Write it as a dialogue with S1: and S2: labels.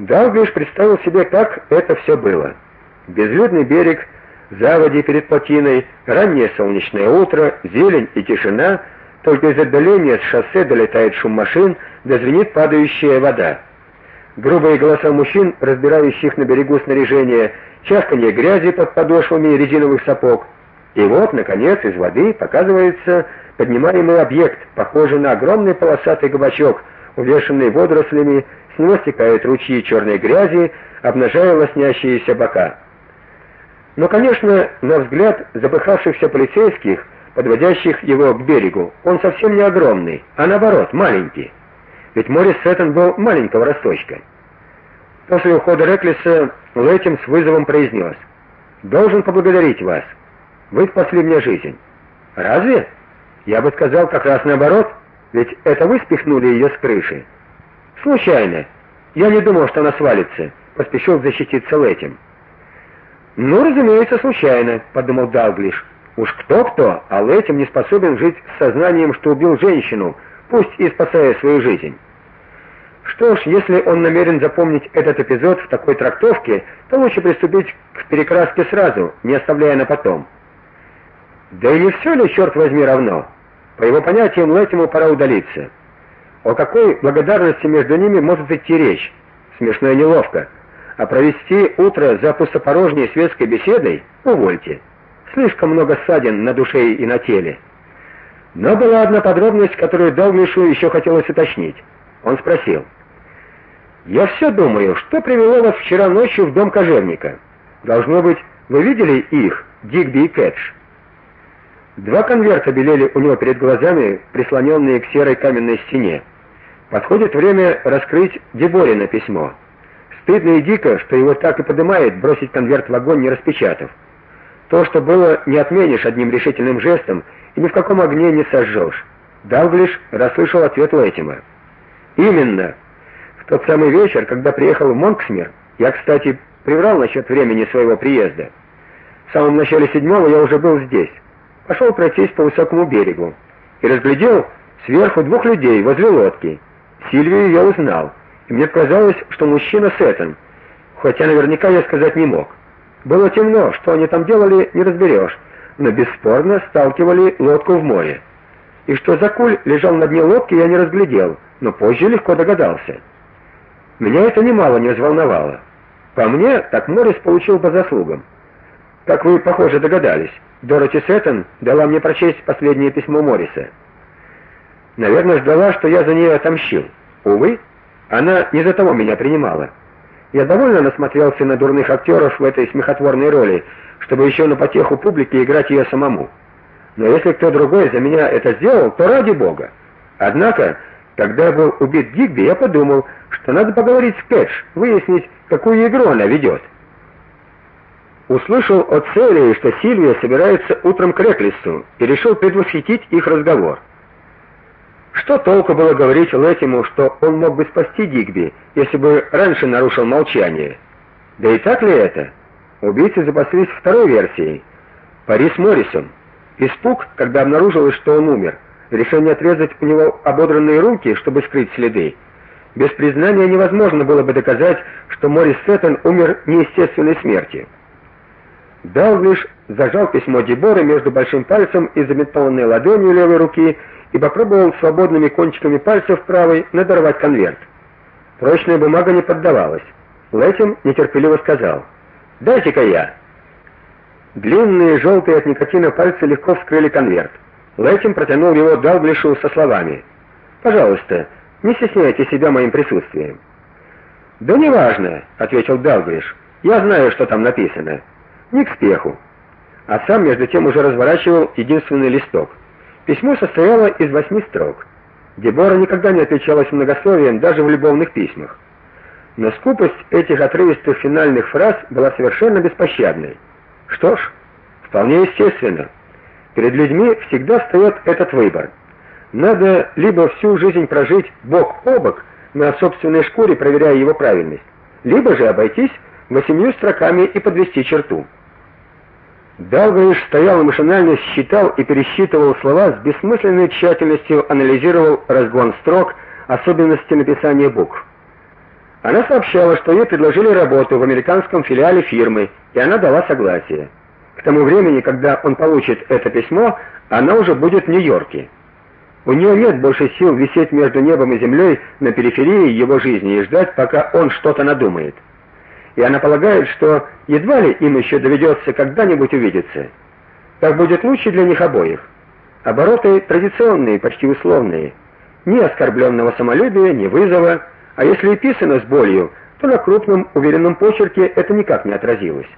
S1: Далглиш представил себе, как это все было. Безлюдный берег, заводи перед плотиной, раннее солнечное утро, зелень и тишина, только из отдаления с шоссе долетает шум машин, да звенит падающая вода. Грубые голоса мужчин, разбирающих на берегу снаряжение, чавканье грязи под подошвами резиновых сапог. И вот, наконец, из воды показывается поднимаемый объект, похожий на огромный полосатый кабачок, увешанный водорослями, него стекают ручьи черной грязи, обнажая лоснящиеся бока. Но, конечно, на взгляд запыхавшихся полицейских, подводящих его к берегу, он совсем не огромный, а наоборот, маленький. Ведь Морис Сеттон был маленького росточка. После ухода Реклиса Лэтим с вызовом произнес: "Должен поблагодарить вас. Вы спасли мне жизнь". "Разве?" "Я бы сказал как раз наоборот, ведь это вы спихнули ее с крыши". "Случайно. Я не думал, что она свалится", поспешил защититься Лэтим. "Ну, разумеется, случайно", подумал Далглиш. Уж кто-кто, а Лэтим не способен жить с сознанием, что убил женщину, пусть и спасая свою жизнь. Что ж, если он намерен запомнить этот эпизод в такой трактовке, то лучше приступить к перекраске сразу, не оставляя на потом. Да и не все ли, черт возьми, равно? По его понятиям, Лэтиму пора удалиться. О какой благодарности между ними может идти речь? Смешно и неловко. А провести утро за пустопорожней светской беседой увольте. Слишком много ссадин на душе и на теле. Но была одна подробность, которую Далглишу еще хотелось уточнить. Он спросил: "Я все думаю, что привело вас вчера ночью в дом кожевника? Должно быть, вы видели их, Дигби и Кэтч?" Два конверта белели у него перед глазами, прислоненные к серой каменной стене. Подходит время раскрыть Деборина письмо. Стыдно и дико, что его так и поднимает бросить конверт в огонь, не распечатав. То, что было, не отменишь одним решительным жестом и ни в каком огне не сожжешь. Далглиш расслышал ответ Лэтима. Именно. В тот самый вечер, когда приехал в Монксмир, я, кстати, приврал насчет времени своего приезда. В самом начале седьмого я уже был здесь. Пошел пройтись по высокому берегу и разглядел сверху двух людей возле лодки. Сильвию я узнал, и мне казалось, что мужчина Сеттон, хотя наверняка я сказать не мог. Было темно, что они там делали, не разберешь, но бесспорно сталкивали лодку в море. И что за куль лежал на дне лодки, я не разглядел, но позже легко догадался. Меня это немало не взволновало. По мне, так Морис получил по заслугам. Как вы, похоже, догадались, Дороти Сеттон дала мне прочесть последнее письмо Морриса. Наверное, ждала, что я за нее отомщу. Увы, она не за того меня принимала. Я довольно насмотрелся на дурных актеров в этой смехотворной роли, чтобы еще на потеху публики играть ее самому. Но если кто другой за меня это сделал, то ради бога. Однако, когда был убит Дигби, я подумал, что надо поговорить с Кэтч, выяснить, какую игру она ведет. Услышал от Селии, что Сильвия собирается утром к Реклису, и решил предвосхитить их разговор. Что толку было говорить Лэтиму, что он мог бы спасти Дигби, если бы раньше нарушил молчание? Да и так ли это? Убийцы запаслись второй версией. Парис Моррисон. Испуг, когда обнаружилось, что он умер. Решение отрезать у него ободранные руки, чтобы скрыть следы. Без признания невозможно было бы доказать, что Морис Сеттон умер неестественной смертью. Далглиш зажал письмо Деборы между большим пальцем и заметованной ладонью левой руки и попробовал свободными кончиками пальцев правой надорвать конверт. Прочная бумага не поддавалась. Лэтим нетерпеливо сказал: "Дайте-ка я". Длинные желтые от никотина пальцы легко вскрыли конверт. Лэтим протянул его Далглишу со словами: "Пожалуйста, не стесняйте себя моим присутствием". "Да неважно", ответил Далглиш. "Я знаю, что там написано. Не к спеху". А сам между тем уже разворачивал единственный листок. Письмо состояло из восьми строк. Дебора никогда не отличалась многословием даже в любовных письмах. Но скупость этих отрывистых финальных фраз была совершенно беспощадной. Что ж, вполне естественно. Перед людьми всегда встает этот выбор. Надо либо всю жизнь прожить бок о бок на собственной шкуре, проверяя его правильность, либо же обойтись восемью строками и подвести черту. Далгриш стоял и машинально считал и пересчитывал слова, с бессмысленной тщательностью анализировал разгон строк, особенности написания букв. Она сообщала, что ей предложили работу в американском филиале фирмы, и она дала согласие. К тому времени, когда он получит это письмо, она уже будет в Нью-Йорке. У нее нет больше сил висеть между небом и землей на периферии его жизни и ждать, пока он что-то надумает. И она полагает, что едва ли им еще доведется когда-нибудь увидеться. Так будет лучше для них обоих. Обороты традиционные, почти условные. Ни оскорбленного самолюбия, ни вызова, а если и писано с болью, то на крупном уверенном почерке это никак не отразилось.